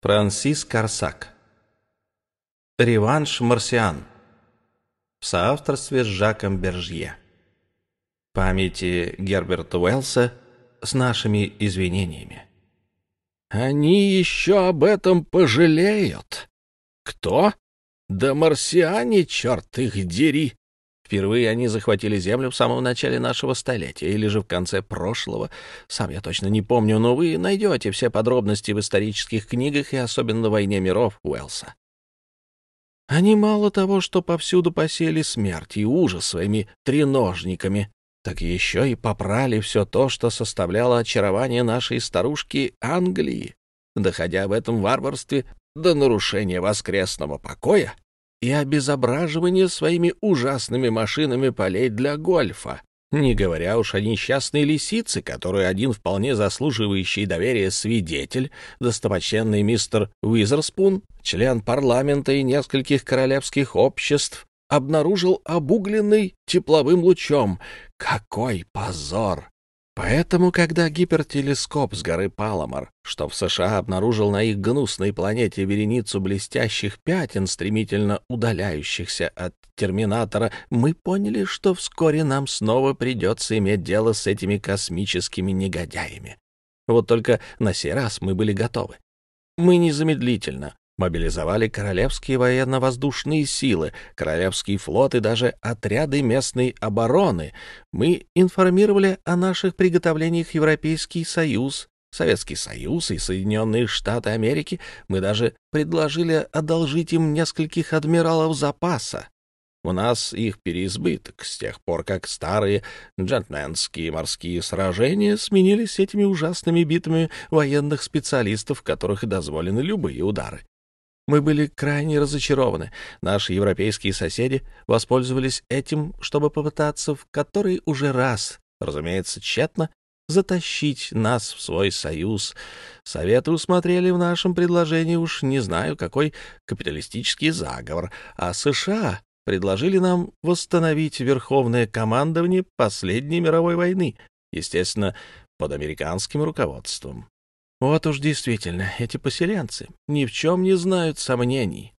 Франсис Корсак. Реванш марсиан. В соавторстве с Жаком Бержье. Памяти Герберта Уэллса с нашими извинениями. Они еще об этом пожалеют. Кто? Да марсиане, черт их дери! Впервые они захватили Землю в самом начале нашего столетия или же в конце прошлого. Сам я точно не помню, но вы найдете все подробности в исторических книгах и особенно в «Войне миров» Уэллса. Они мало того, что повсюду посели смерть и ужас своими треножниками, так еще и попрали все то, что составляло очарование нашей старушки Англии, доходя в этом варварстве до нарушения воскресного покоя и обезображивание своими ужасными машинами полей для гольфа, не говоря уж о несчастной лисице, которую один вполне заслуживающий доверия свидетель, достопочтенный мистер Уизерспун, член парламента и нескольких королевских обществ, обнаружил обугленный тепловым лучом. Какой позор! Поэтому, когда гипертелескоп с горы Паламар, что в США обнаружил на их гнусной планете вереницу блестящих пятен, стремительно удаляющихся от терминатора, мы поняли, что вскоре нам снова придется иметь дело с этими космическими негодяями. Вот только на сей раз мы были готовы. Мы незамедлительно мобилизовали королевские военно-воздушные силы, королевский флот и даже отряды местной обороны. Мы информировали о наших приготовлениях Европейский Союз, Советский Союз и Соединенные Штаты Америки. Мы даже предложили одолжить им нескольких адмиралов запаса. У нас их переизбыток с тех пор, как старые джентльменские морские сражения сменились этими ужасными битвами военных специалистов, которых дозволены любые удары. Мы были крайне разочарованы. Наши европейские соседи воспользовались этим, чтобы попытаться в который уже раз, разумеется, тщетно, затащить нас в свой союз. Советы усмотрели в нашем предложении уж не знаю какой капиталистический заговор, а США предложили нам восстановить верховное командование последней мировой войны, естественно, под американским руководством. Вот уж действительно, эти поселенцы ни в чем не знают сомнений.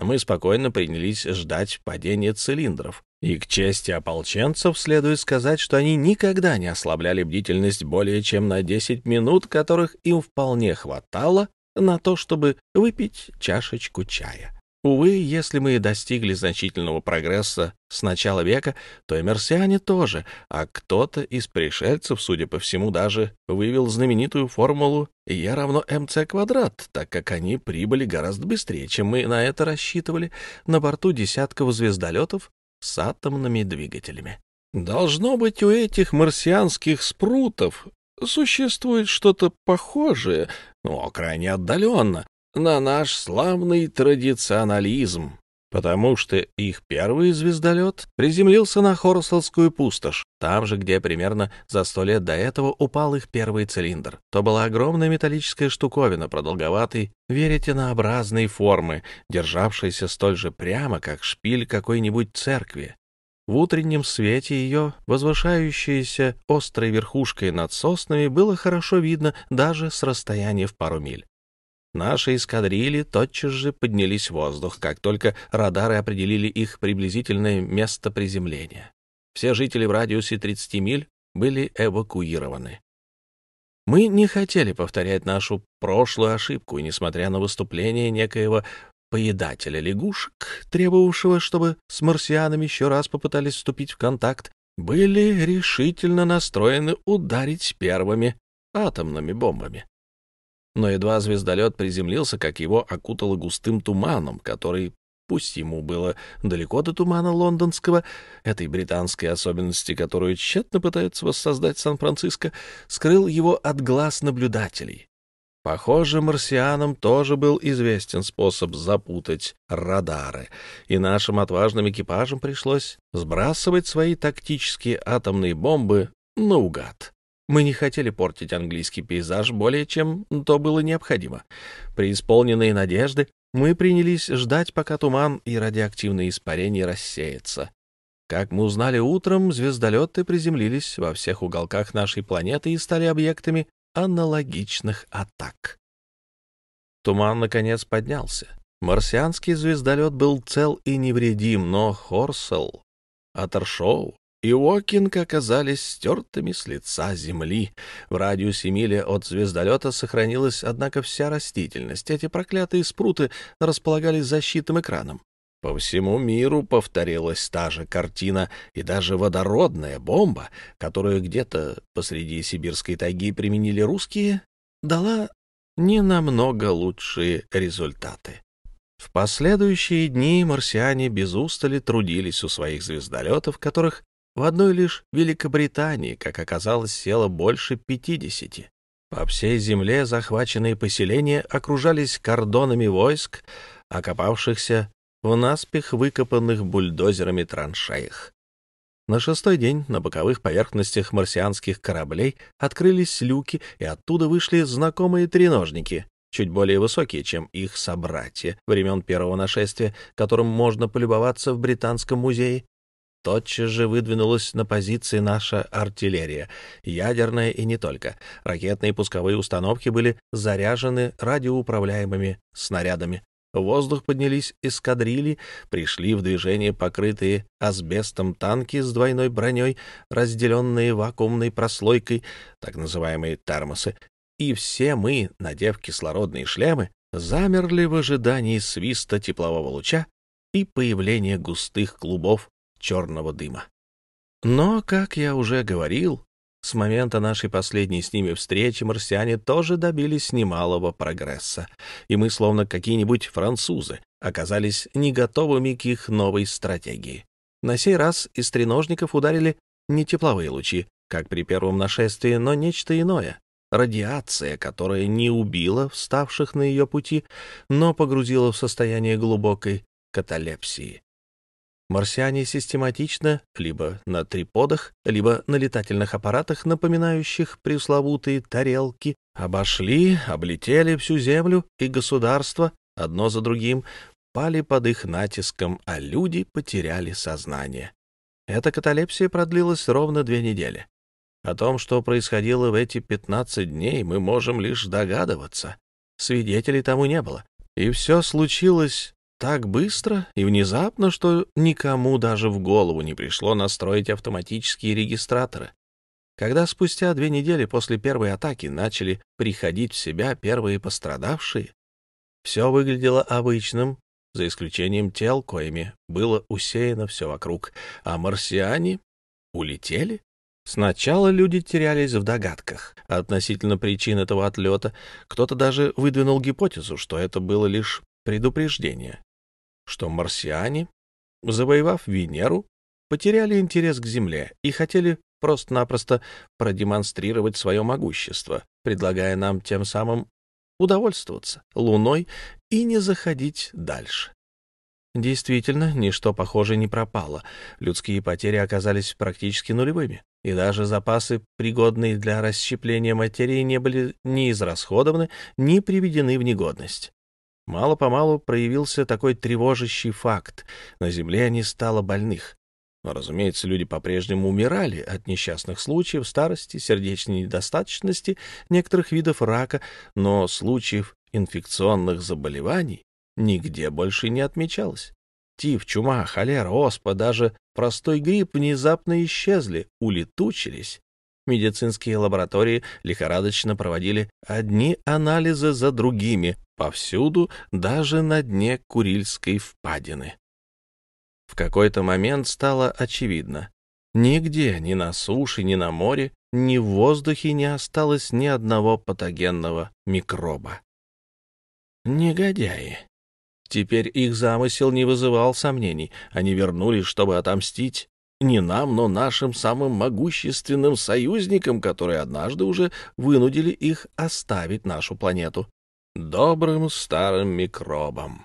Мы спокойно принялись ждать падения цилиндров. И к чести ополченцев следует сказать, что они никогда не ослабляли бдительность более чем на 10 минут, которых им вполне хватало на то, чтобы выпить чашечку чая. Увы, если мы достигли значительного прогресса с начала века, то и марсиане тоже, а кто-то из пришельцев, судя по всему, даже вывел знаменитую формулу «Е равно МЦ квадрат», так как они прибыли гораздо быстрее, чем мы на это рассчитывали, на борту десятков звездолетов с атомными двигателями. Должно быть, у этих марсианских спрутов существует что-то похожее, но крайне отдаленно, на наш славный традиционализм, потому что их первый звездолет приземлился на Хорселскую пустошь, там же, где примерно за сто лет до этого упал их первый цилиндр. То была огромная металлическая штуковина продолговатой веретенообразной формы, державшаяся столь же прямо, как шпиль какой-нибудь церкви. В утреннем свете ее, возвышающейся острой верхушкой над соснами, было хорошо видно даже с расстояния в пару миль. Наши эскадрильи тотчас же поднялись в воздух, как только радары определили их приблизительное место приземления. Все жители в радиусе 30 миль были эвакуированы. Мы не хотели повторять нашу прошлую ошибку, и, несмотря на выступление некоего поедателя лягушек, требовавшего, чтобы с марсианами еще раз попытались вступить в контакт, были решительно настроены ударить первыми атомными бомбами но едва звездолет приземлился, как его окутало густым туманом, который, пусть ему было далеко до тумана лондонского, этой британской особенности, которую тщетно пытается воссоздать Сан-Франциско, скрыл его от глаз наблюдателей. Похоже, марсианам тоже был известен способ запутать радары, и нашим отважным экипажам пришлось сбрасывать свои тактические атомные бомбы наугад. Мы не хотели портить английский пейзаж более, чем то было необходимо. При исполненной надежды мы принялись ждать, пока туман и радиоактивные испарения рассеются. Как мы узнали утром, звездолеты приземлились во всех уголках нашей планеты и стали объектами аналогичных атак. Туман, наконец, поднялся. Марсианский звездолет был цел и невредим, но Хорсел, Атершоу и Уокинг оказались стертыми с лица земли. В радиусе мили от звездолета сохранилась, однако, вся растительность. Эти проклятые спруты располагались защитным экраном. По всему миру повторилась та же картина, и даже водородная бомба, которую где-то посреди сибирской тайги применили русские, дала не намного лучшие результаты. В последующие дни марсиане без устали трудились у своих звездолетов, которых в одной лишь Великобритании, как оказалось, село больше 50. По всей земле захваченные поселения окружались кордонами войск, окопавшихся в наспех выкопанных бульдозерами траншеях. На шестой день на боковых поверхностях марсианских кораблей открылись люки, и оттуда вышли знакомые треножники, чуть более высокие, чем их собратья времен первого нашествия, которым можно полюбоваться в Британском музее. Тотчас же выдвинулась на позиции наша артиллерия, ядерная и не только. Ракетные пусковые установки были заряжены радиоуправляемыми снарядами. В воздух поднялись эскадрильи, пришли в движение покрытые асбестом танки с двойной броней, разделенные вакуумной прослойкой, так называемые термосы, и все мы, надев кислородные шлемы, замерли в ожидании свиста теплового луча и появления густых клубов черного дыма. Но, как я уже говорил, с момента нашей последней с ними встречи марсиане тоже добились немалого прогресса, и мы, словно какие-нибудь французы, оказались не готовыми к их новой стратегии. На сей раз из треножников ударили не тепловые лучи, как при первом нашествии, но нечто иное — радиация, которая не убила вставших на ее пути, но погрузила в состояние глубокой каталепсии. Марсиане систематично, либо на триподах, либо на летательных аппаратах, напоминающих пресловутые тарелки, обошли, облетели всю Землю, и государства, одно за другим, пали под их натиском, а люди потеряли сознание. Эта каталепсия продлилась ровно две недели. О том, что происходило в эти 15 дней, мы можем лишь догадываться. Свидетелей тому не было. И все случилось так быстро и внезапно, что никому даже в голову не пришло настроить автоматические регистраторы. Когда спустя две недели после первой атаки начали приходить в себя первые пострадавшие, все выглядело обычным, за исключением тел, коими было усеяно все вокруг, а марсиане улетели. Сначала люди терялись в догадках относительно причин этого отлета. Кто-то даже выдвинул гипотезу, что это было лишь предупреждение что марсиане, завоевав Венеру, потеряли интерес к Земле и хотели просто-напросто продемонстрировать свое могущество, предлагая нам тем самым удовольствоваться Луной и не заходить дальше. Действительно, ничто похоже не пропало. Людские потери оказались практически нулевыми, и даже запасы, пригодные для расщепления материи, не были ни израсходованы, ни приведены в негодность. Мало-помалу проявился такой тревожащий факт. На Земле не стало больных. Но, разумеется, люди по-прежнему умирали от несчастных случаев старости, сердечной недостаточности, некоторых видов рака, но случаев инфекционных заболеваний нигде больше не отмечалось. Тиф, чума, холера, оспа, даже простой грипп внезапно исчезли, улетучились. Медицинские лаборатории лихорадочно проводили одни анализы за другими, повсюду, даже на дне Курильской впадины. В какой-то момент стало очевидно, нигде, ни на суше, ни на море, ни в воздухе не осталось ни одного патогенного микроба. Негодяи. Теперь их замысел не вызывал сомнений. Они вернулись, чтобы отомстить не нам, но нашим самым могущественным союзникам, которые однажды уже вынудили их оставить нашу планету добрым старым микробам.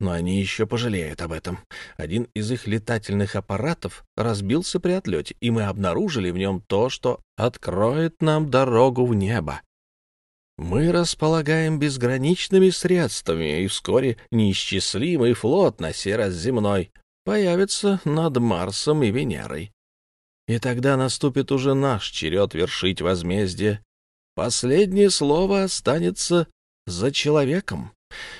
Но они еще пожалеют об этом. Один из их летательных аппаратов разбился при отлете, и мы обнаружили в нем то, что откроет нам дорогу в небо. Мы располагаем безграничными средствами, и вскоре неисчислимый флот, на раз земной, появится над Марсом и Венерой. И тогда наступит уже наш черед вершить возмездие. Последнее слово останется за человеком.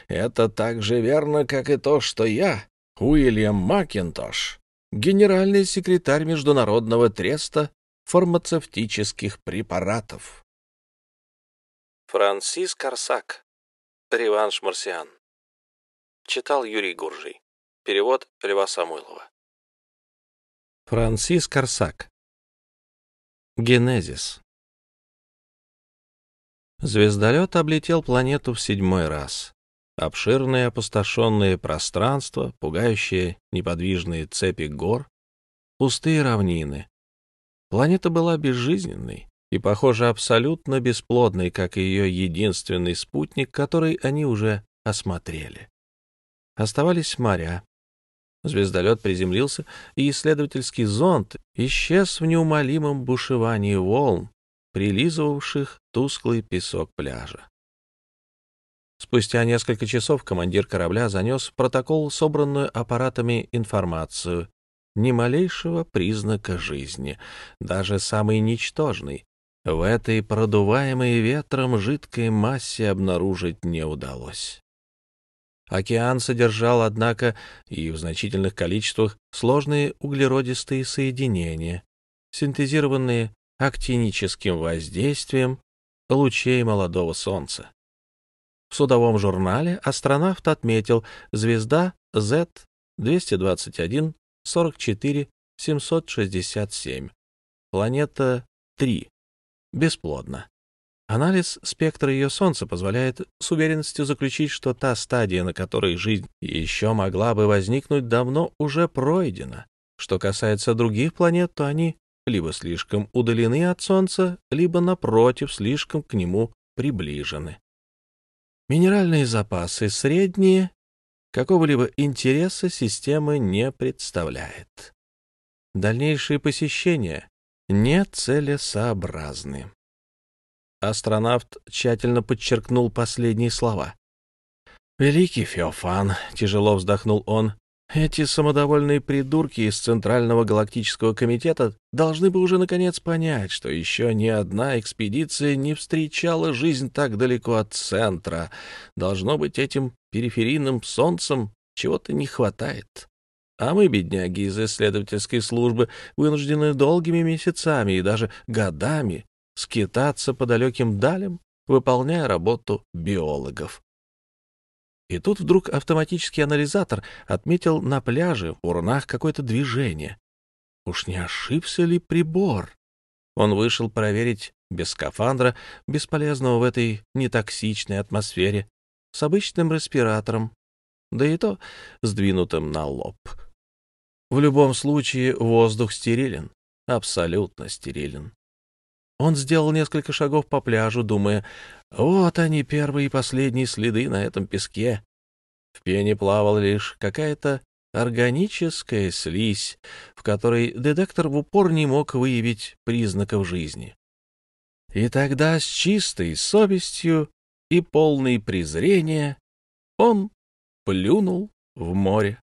Это так же верно, как и то, что я, Уильям Макинтош, генеральный секретарь Международного треста фармацевтических препаратов. Франсис Корсак. Реванш марсиан. Читал Юрий Гуржий. Перевод Льва Самойлова. Франсис Корсак. Генезис. Звездолет облетел планету в седьмой раз. Обширные опустошенные пространства, пугающие неподвижные цепи гор, пустые равнины. Планета была безжизненной и, похоже, абсолютно бесплодной, как и ее единственный спутник, который они уже осмотрели. Оставались моря. Звездолет приземлился, и исследовательский зонд исчез в неумолимом бушевании волн, прилизывавших тусклый песок пляжа. Спустя несколько часов командир корабля занес протокол собранную аппаратами информацию. Ни малейшего признака жизни, даже самый ничтожный, в этой продуваемой ветром жидкой массе обнаружить не удалось. Океан содержал, однако, и в значительных количествах сложные углеродистые соединения, синтезированные актиническим воздействием лучей молодого Солнца. В судовом журнале астронавт отметил звезда Z-221-44-767, планета 3, бесплодна. Анализ спектра ее Солнца позволяет с уверенностью заключить, что та стадия, на которой жизнь еще могла бы возникнуть, давно уже пройдена. Что касается других планет, то они либо слишком удалены от Солнца, либо, напротив, слишком к нему приближены. Минеральные запасы средние, какого-либо интереса система не представляет. Дальнейшие посещения нецелесообразны. Астронавт тщательно подчеркнул последние слова. «Великий Феофан», — тяжело вздохнул он, эти самодовольные придурки из Центрального галактического комитета должны бы уже наконец понять, что еще ни одна экспедиция не встречала жизнь так далеко от центра. Должно быть, этим периферийным солнцем чего-то не хватает. А мы, бедняги из исследовательской службы, вынуждены долгими месяцами и даже годами скитаться по далеким далям, выполняя работу биологов. И тут вдруг автоматический анализатор отметил на пляже в урнах какое-то движение. Уж не ошибся ли прибор? Он вышел проверить без скафандра, бесполезного в этой нетоксичной атмосфере, с обычным респиратором, да и то сдвинутым на лоб. В любом случае воздух стерилен, абсолютно стерилен. Он сделал несколько шагов по пляжу, думая, вот они, первые и последние следы на этом песке. В пене плавала лишь какая-то органическая слизь, в которой детектор в упор не мог выявить признаков жизни. И тогда с чистой совестью и полной презрения он плюнул в море.